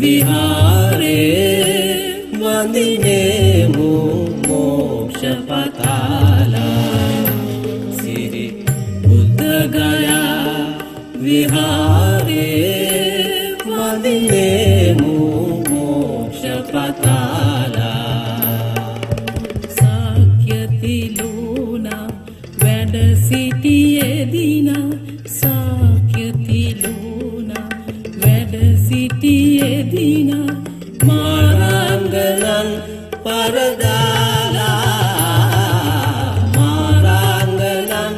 विहारे वन्दिने मो मोक्षपताला श्री बुद्धगया विहारे वन्दिने मो मोक्षपताला පරදාලා මාරංගනන්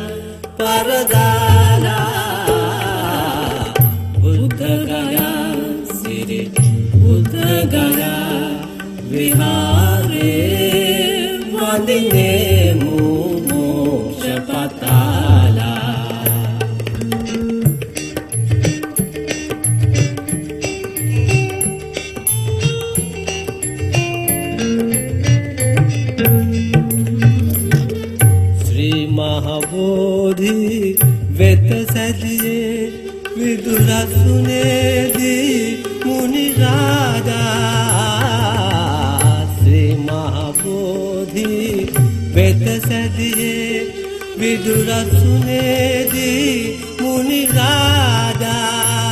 පරදාලා. බුද්ධගයා සිරි බුද්ධගයා විහාරේ වඳිනේමු මහබෝධි වෙත සැදියේ විදුරසුනේදී මුනිරාජා ශ්‍රී මහබෝධි වෙත සැදියේ විදුරසුනේදී මුනිරාජා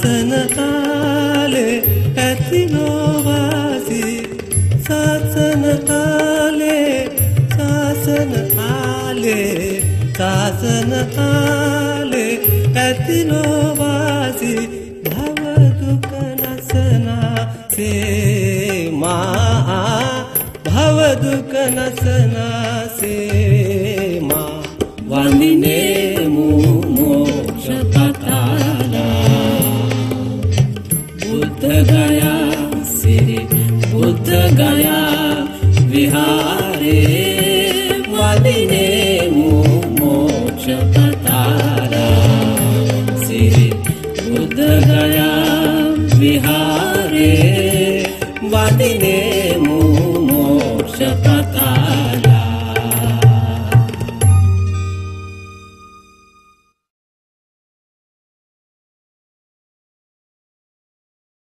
සාසන කාලේ ඇති නොවාසි සාසන කාලේ සාසන කාලේ සාසන කාලේ ඇති නොවාසි භවදුක නසනා සේමා භවදුක නසනා සේමා වන්දිනේමු වදිනේමු මෝක්ෂපතාලා සිරි බුද්ධගයා විහාරේ වදිනේමු මෝක්ෂපතාලා